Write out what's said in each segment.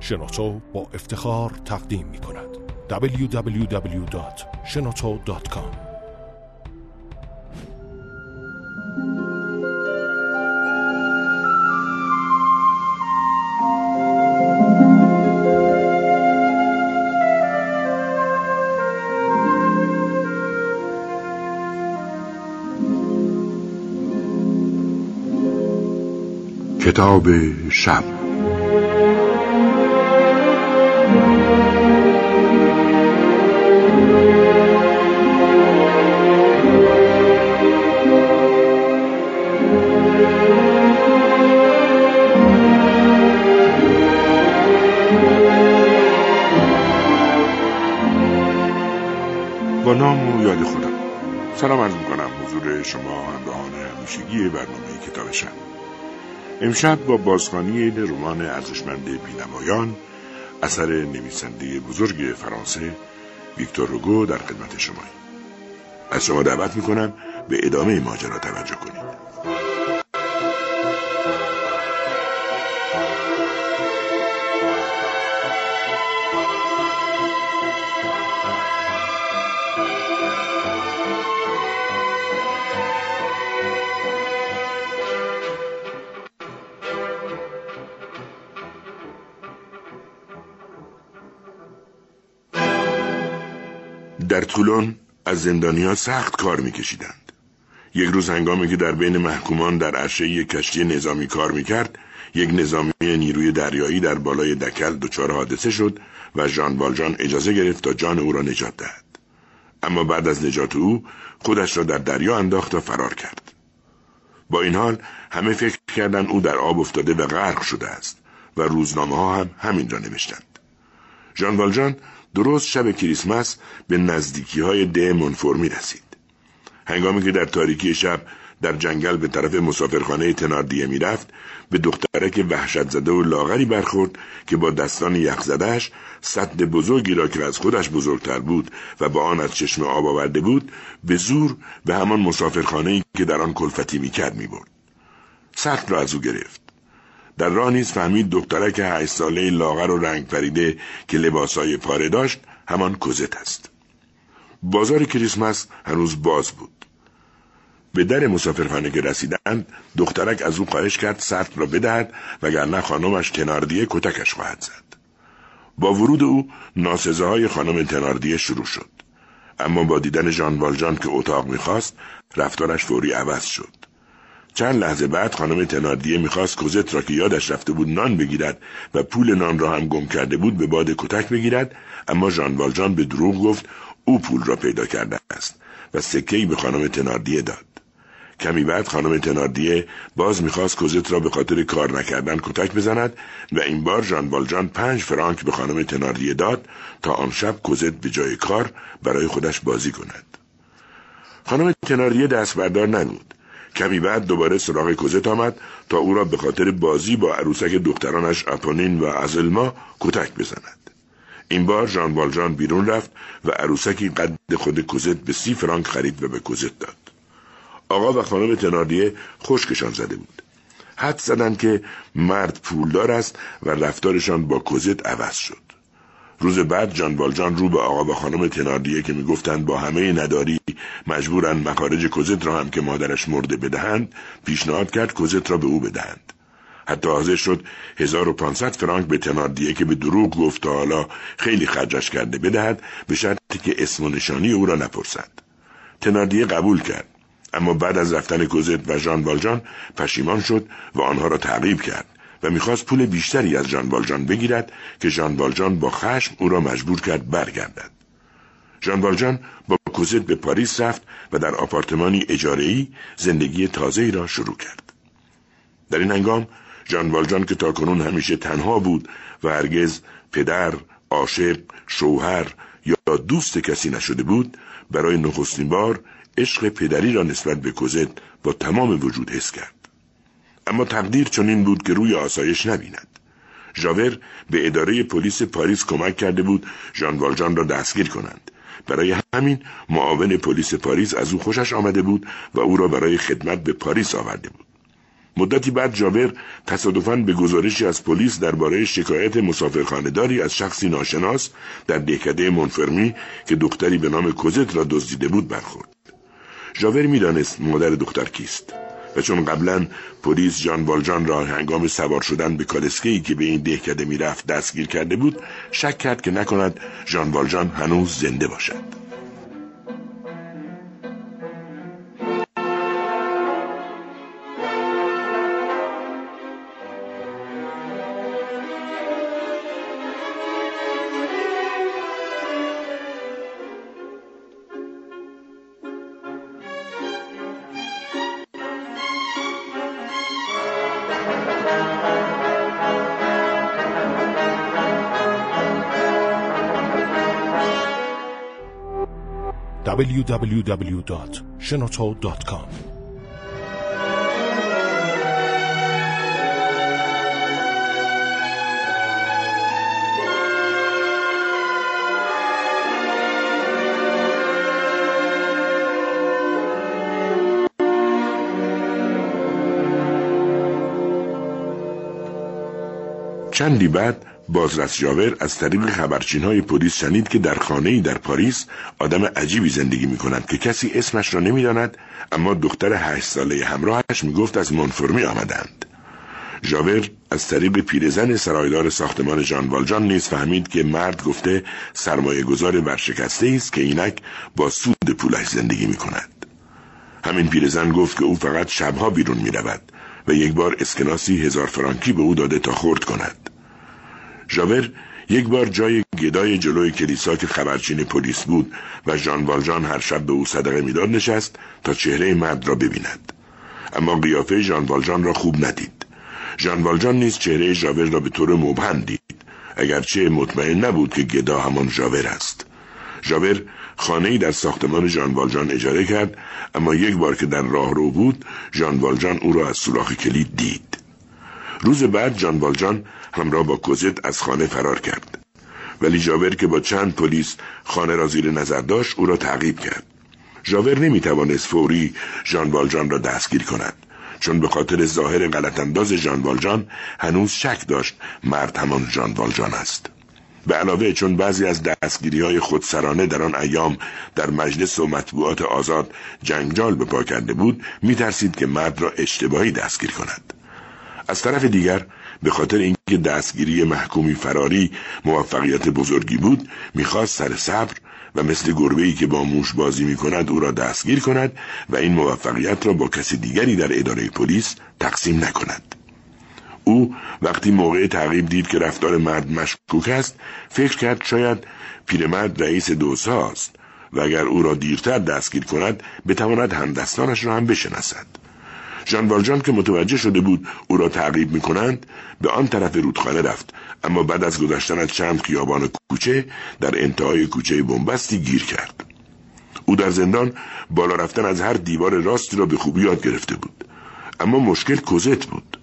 شنوتو با افتخار تقدیم می کند www.shenoto.com کتاب شب. شما همراهان همیشگی برنامه کتاب شب امشب با بازخوانی رمان ارزشمند بینوایان اثر نویسنده بزرگ فرانسه ویکتور روگو در خدمت شما از شما دعوت می‌کنم به ادامه ماجرا توجه کنید. در طولان از زندانیا سخت کار میکشیدند. یک روز هنگامی که در بین محکومان در عرشه یک کشتی نظامی کار می‌کرد، یک نظامی نیروی دریایی در بالای دکل دچار حادثه شد و ژان والژان اجازه گرفت تا جان او را نجات دهد. اما بعد از نجات او خودش را در دریا انداخت و فرار کرد. با این حال همه فکر کردند او در آب افتاده و غرق شده است و روزنامه ها هم همین را نوشتند. ژان والژان درست شب کریسمس به نزدیکی های ده منفورمی رسید. هنگامی که در تاریکی شب در جنگل به طرف مسافرخانه تناردیه می‌رفت به دخترک وحشت زده و لاغری برخورد که با دستان یخ زدهش سد بزرگی را که از خودش بزرگتر بود و با آن از چشم آب آورده بود به زور به همان مسافرخانه که در آن کلفتی می‌کرد می‌برد. سخت را از او گرفت. در راه نیز فهمید دخترک هشت ساله لاغر و رنگ پریده که لباسای پاره داشت همان کوزت است. بازار کریسمس هنوز باز بود. به در مسافرخانه که رسیدند دخترک از او خواهش کرد سرد را بدهد وگرنه خانمش تناردیه کتکش خواهد زد. با ورود او ناسزه های خانم تناردیه شروع شد. اما با دیدن ژان والژان که اتاق می‌خواست رفتارش فوری عوض شد. چند لحظه بعد خانم تناردیه می‌خواست کوزت را که یادش رفته بود نان بگیرد و پول نان را هم گم کرده بود به باد کتک بگیرد اما ژان والژان به دروغ گفت او پول را پیدا کرده است و سکهای به خانم تناردیه داد. کمی بعد خانم تناردیه باز می‌خواست کوزت را به خاطر کار نکردن کتک بزند و این بار ژان والژان پنج فرانک به خانم تناردیه داد تا آن شب کوزت به جای کار برای خودش بازی کند. خانم تناردیه دست بردار نبود. کمی بعد دوباره سراغ کوزت آمد تا او را به خاطر بازی با عروسک دخترانش اپونین و ازلما کتک بزند. این بار ژان والژان بیرون رفت و عروسکی قد خود کوزت به سی فرانک خرید و به کوزت داد. آقا و خانم تناردیه خشکشان زده بود. حد زدند که مرد پولدار است و رفتارشان با کوزت عوض شد. روز بعد جان والجان رو به آقا و خانم تناردیه که می‌گفتند با همه نداری مجبورن مخارج کوزت را هم که مادرش مرده بدهند پیشنهاد کرد کوزت را به او بدهند. حتی حاضر شد 1500 فرانک به تناردیه که به دروغ گفت تا حالا خیلی خرجش کرده بدهد به شرطی که اسم و نشانی او را نپرسد. تناردیه قبول کرد. اما بعد از رفتن کوزت و ژان والجان پشیمان شد و آنها را تعقیب کرد و می‌خواست پول بیشتری از ژان والژان بگیرد که ژان والژان با خشم او را مجبور کرد برگردد. ژان والژان با کوزت به پاریس رفت و در آپارتمانی اجاره‌ای زندگی تازه‌ای را شروع کرد. در این هنگام ژان والژان که تاکنون همیشه تنها بود و هرگز پدر عاشق شوهر یا دوست کسی نشده بود برای نخستین بار عشق پدری را نسبت به کوزت با تمام وجود حس کرد. اما تقدیر چنین بود که روی آسایش نبیند. ژاور به اداره پلیس پاریس کمک کرده بود ژان والژان را دستگیر کنند. برای همین معاون پلیس پاریس از او خوشش آمده بود و او را برای خدمت به پاریس آورده بود مدتی بعد ژاور تصادفاً به گزارشی از پلیس درباره شکایت مسافرخانه‌داری از شخصی ناشناس در دهکده مونفرمی که دختری به نام کوزت را دزدیده بود برخورد. ژاور می‌دانست مادر دختر کیست و چون قبلا پلیس جان والجان را هنگام سوار شدن به کالسکه که به این دهکده می‌رفت دستگیر کرده بود شک کرد که نکند ژان والجان هنوز زنده باشد. www.shenoto.com چندی بعد بازرس جاور از طریق خبرچین های پلیس شنید که در خانه در پاریس آدم عجیبی زندگی می کند که کسی اسمش را نمی‌داند اما دختر هشت ساله همراهش می گفت از منفرمی آمدند. جاور از طریق پیرزن سرایدار ساختمان جان والجان نیز فهمید که مرد گفته سرمایه گذار ورشکسته است که اینک با سود پولش زندگی می کند. همین پیرزن گفت که او فقط شبها بیرون می رود و یک بار اسکناسی هزار فرانکی به او داده تا خورد کند. ژاور یک بار جای گدای جلوی کلیسا که خبرچین پلیس بود و ژان والژان هر شب به او صدقه می‌داد نشست تا چهره مرد را ببیند. اما قیافه ژان والژان را خوب ندید. ژان والژان نیز چهره ژاور را به طور مبهم دید. اگرچه مطمئن نبود که گدا همان ژاور است. ژاور خانه در ساختمان ژان والژان اجاره کرد اما یک بار که در راه رو بود ژان والژان او را از سوراخ کلید دید. روز بعد جان والجان همراه با کوزت از خانه فرار کرد. ولی جاور که با چند پلیس خانه را زیر نظر داشت او را تعقیب کرد. ژاور نمی توانست فوری ژان والجان را دستگیر کند. چون به خاطر ظاهر غلط انداز ژان والجان هنوز شک داشت مرد همان ژان والجان است. به علاوه چون بعضی از دستگیری های خودسرانه در آن ایام در مجلس و مطبوعات آزاد جنگجال به پا کرده بود می ترسید که مرد را اشتباهی دستگیر کند. از طرف دیگر به خاطر اینکه دستگیری محکومی فراری موفقیت بزرگی بود می‌خواست سر صبر و مثل گربه‌ای که با موش بازی می کند او را دستگیر کند و این موفقیت را با کسی دیگری در اداره پلیس تقسیم نکند. او وقتی موقع تعقیب دید که رفتار مرد مشکوک است فکر کرد شاید پیرمرد رئیس دوسا است و اگر او را دیرتر دستگیر کند بتواند همدستانش را هم بشناسد. ژان که متوجه شده بود او را تعقیب می کنند به آن طرف رودخانه رفت. اما بعد از گذشتن از چند خیابان کوچه در انتهای کوچه بنبستی گیر کرد. او در زندان بالا رفتن از هر دیوار راستی را به خوبی یاد گرفته بود. اما مشکل کوزت بود.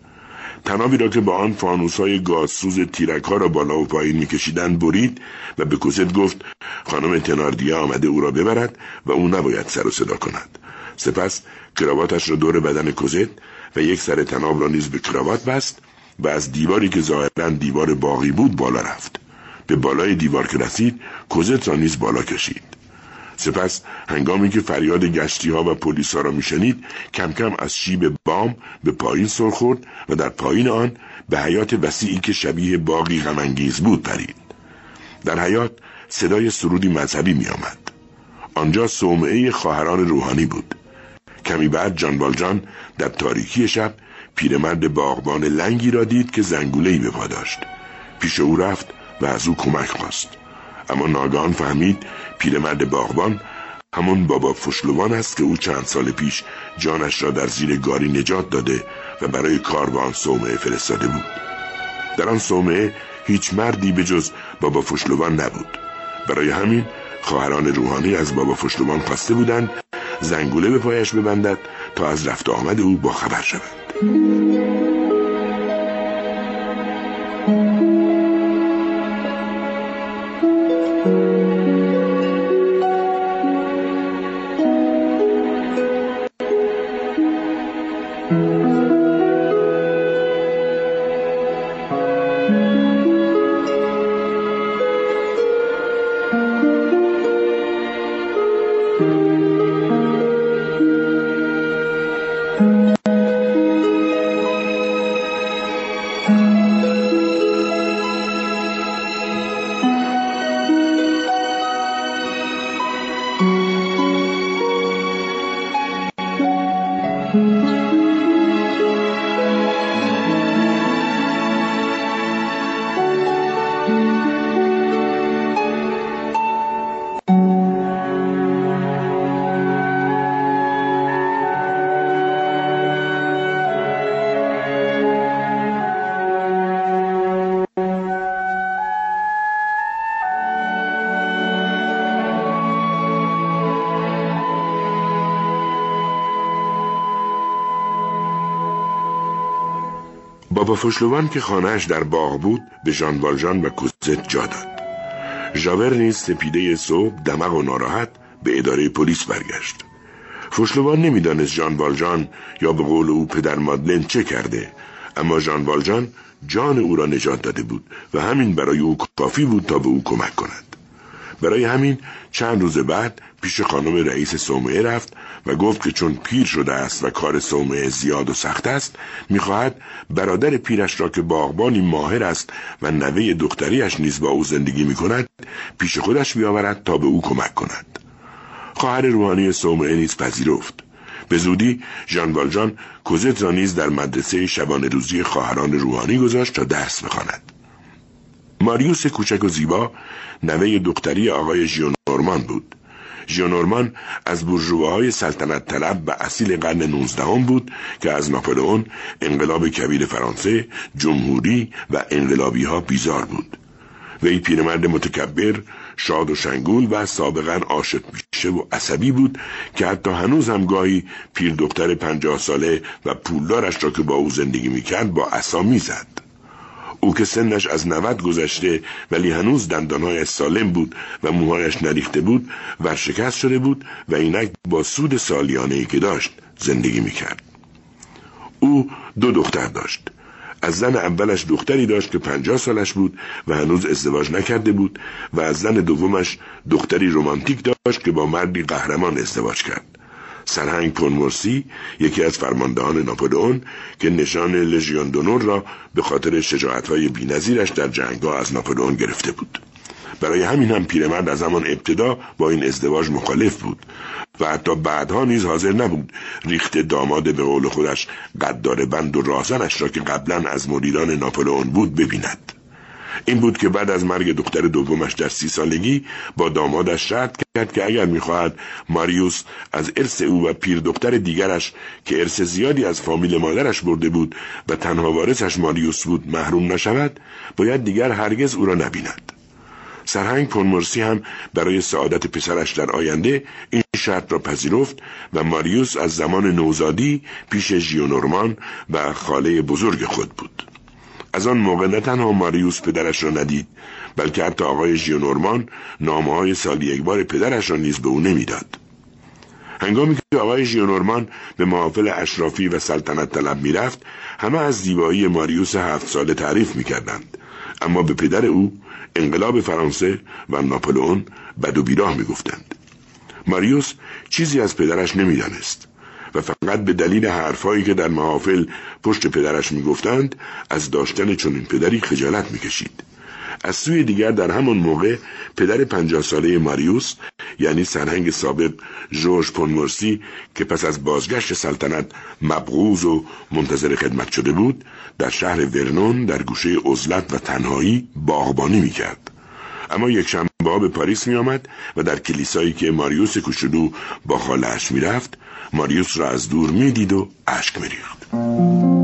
تنابی را که با آن فانوس های گازسوز تیرک ها را بالا و پایین میکشیدند برید و به کوزت گفت خانم تناردیا آمده او را ببرد و او نباید سر و صدا کند. سپس کراواتش را دور بدن کوزت و یک سر تناب را نیز به کراوات بست و از دیواری که ظاهرا دیوار باقی بود بالا رفت. به بالای دیوار که رسید کوزت را نیز بالا کشید. سپس هنگامی که فریاد گشتی ها و پلیس ها را میشنید کم کم از شیب بام به پایین سر خورد و در پایین آن به حیات وسیعی که شبیه باقی غمانگیز بود پرید. در حیات صدای سرودی مذهبی می آمد. آنجا صومعه خواهران روحانی بود. کمی بعد جان بالجان در تاریکی شب پیرمرد باغبان لنگی را دید که زنگولهی به پا داشت. پیش او رفت و از او کمک خواست. اما ناگهان فهمید پیرمرد باغبان همون بابا فشلوان است که او چند سال پیش جانش را در زیر گاری نجات داده و برای کار به آن صومعه فرستاده بود. در آن صومعه هیچ مردی به جز بابا فشلوان نبود. برای همین خواهران روحانی از بابا فشلوان خواسته بودند زنگوله به پایش ببندد تا از رفت آمد او با خبر بابا فشلوان که خانهش در باغ بود به ژان و کوزت جا داد. ژاور نیز سپیده صبح دمق و ناراحت به اداره پلیس برگشت. فشلوان نمی‌دانست ژان والژان یا به قول او پدر مادلن چه کرده اما ژان والژان جان او را نجات داده بود و همین برای او کافی بود تا به او کمک کند. برای همین چند روز بعد پیش خانم رئیس صومعه رفت و گفت که چون پیر شده است و کار صومعه زیاد و سخت است می‌خواهد برادر پیرش را که باغبانی ماهر است و نوه دختریش نیز با او زندگی می‌کند پیش خودش بیاورد تا به او کمک کند. خواهر روحانی صومعه نیز پذیرفت. به زودی ژان والجان کوزت را نیز در مدرسه شبانه روزی خواهران روحانی گذاشت تا درس بخواند. ماریوس کوچک و زیبا نوه دختری آقای ژیونورمان بود. ژیونورمان از های سلطنت طلب و اصیل قرن نوزدهم بود که از ناپلئون انقلاب کبیر فرانسه جمهوری و انقلابی ها بیزار بود. وی پیرمرد متکبر شاد و شنگول و سابقا عاشق بیشه و عصبی بود که حتی هنوز هم گاهی پیر دختر پنجاه ساله و پولدارش را که با او زندگی می‌کرد با عصا می‌زد. او که سنش از نود گذشته ولی هنوز دندانهایش سالم بود و موهایش نریخته بود ورشکست شده بود و اینک با سود سالیانه ای که داشت زندگی می‌کرد. او دو دختر داشت. از زن اولش دختری داشت که پنجاه سالش بود و هنوز ازدواج نکرده بود و از زن دومش دختری رومانتیک داشت که با مردی قهرمان ازدواج کرد. سرهنگ پونمورسی یکی از فرماندهان ناپولئون که نشان لژیون دونور را به خاطر شجاعتهای بینظیرش در جنگها از ناپولئون گرفته بود. برای همین هم پیرمرد از همان ابتدا با این ازدواج مخالف بود و حتی بعدها نیز حاضر نبود ریخت داماد به قول خودش قدار بند و رازنش را که قبلا از مریدان ناپولئون بود ببیند. این بود که بعد از مرگ دختر دومش در سی سالگی با دامادش شرط کرد که اگر می‌خواهد ماریوس از ارث او و پیر دختر دیگرش که ارث زیادی از فامیل مادرش برده بود و تنها وارثش ماریوس بود محروم نشود باید دیگر هرگز او را نبیند. سرهنگ پونمرسی هم برای سعادت پسرش در آینده این شرط را پذیرفت و ماریوس از زمان نوزادی پیش ژیونورمان و خاله بزرگ خود بود. از آن موقع نه تنها ماریوس پدرش را ندید بلکه حتی آقای ژیونورمان نامه های سالی یک بار پدرش را نیز به او نمی‌داد. هنگامی که آقای ژیونورمان به محافل اشرافی و سلطنت طلب می‌رفت همه از زیبایی ماریوس هفت ساله تعریف می‌کردند. اما به پدر او انقلاب فرانسه و ناپلئون بد و بیراه می‌گفتند. ماریوس چیزی از پدرش نمی‌دانست. و فقط به دلیل حرفهایی که در محافل پشت پدرش می‌گفتند از داشتن چنین پدری خجالت می‌کشید. از سوی دیگر در همان موقع پدر پنجاه ساله ماریوس یعنی سرهنگ سابق جورج پونمورسی که پس از بازگشت سلطنت مبغوز و منتظر خدمت شده بود در شهر ورنون در گوشه عزلت و تنهایی باغبانی می‌کرد. اما یک شنبه به پاریس می آمد و در کلیسایی که ماریوس کوچولو با خالش می رفت ماریوس را از دور می دید و اشک می ریخت.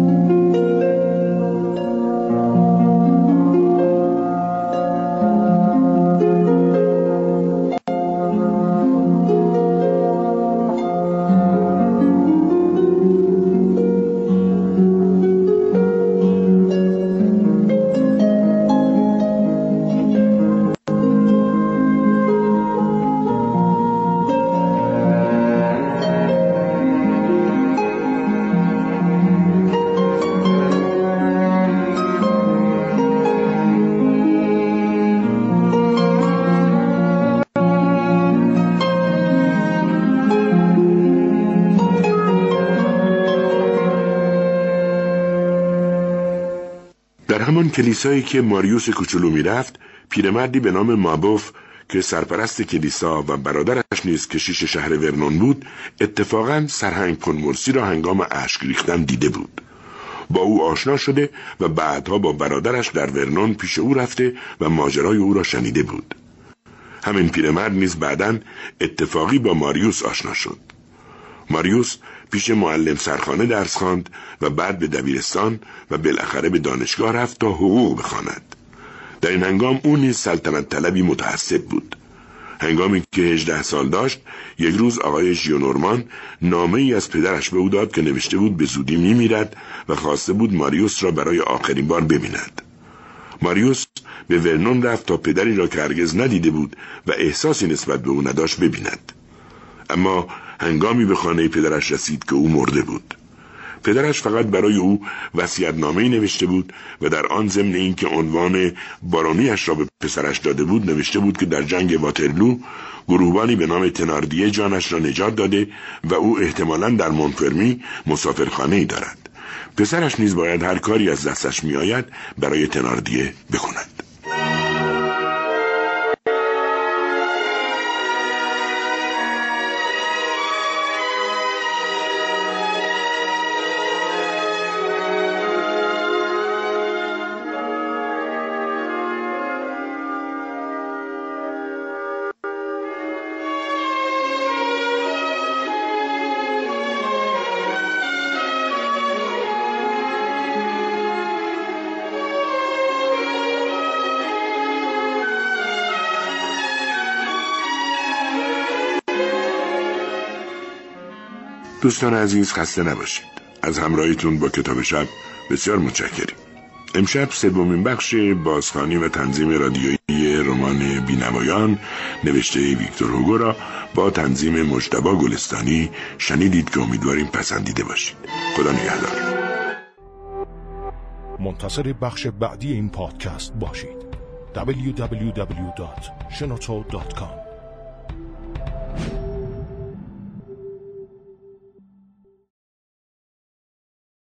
همان کلیسایی که ماریوس کوچولو می‌رفت پیرمردی به نام مابوف که سرپرست کلیسا و برادرش نیز کشیش شهر ورنون بود اتفاقا سرهنگ کنمرسی را هنگام اشک ریختن دیده بود. با او آشنا شده و بعدها با برادرش در ورنون پیش او رفته و ماجرای او را شنیده بود. همین پیرمرد نیز بعدا اتفاقی با ماریوس آشنا شد. ماریوس پیش معلم سرخانه درس خواند و بعد به دبیرستان و بالاخره به دانشگاه رفت تا حقوق بخواند. در این هنگام او نیز سلطنت طلبی متعصب بود. هنگامی که هجده سال داشت یک روز آقای ژیونورمان نامه ای از پدرش به او داد که نوشته بود به زودی میمیرد و خواسته بود ماریوس را برای آخرین بار ببیند. ماریوس به ورنون رفت تا پدری را که هرگز ندیده بود و احساسی نسبت به او نداشت ببیند. اما هنگامی به خانه پدرش رسید که او مرده بود. پدرش فقط برای او نامه نوشته بود و در آن ضمن اینکه عنوان بارانیش را به پسرش داده بود نوشته بود که در جنگ واترلو گروهبانی به نام تناردیه جانش را نجات داده و او احتمالا در مونفرمی مسافرخانه ای دارد. پسرش نیز باید هر کاری از دستش میآید برای تناردیه بکند دوستان عزیز خسته نباشید. از همراهیتون با کتاب شب بسیار متشکریم امشب سومین بخش بازخانی و تنظیم رادیویی رمان بینوایان نوشته ویکتور هوگو را با تنظیم مجتبا گلستانی شنیدید که امیدواریم پسندیده باشید. خدا نگهدار. منتصر بخش بعدی این پادکست باشید. www.shenoto.com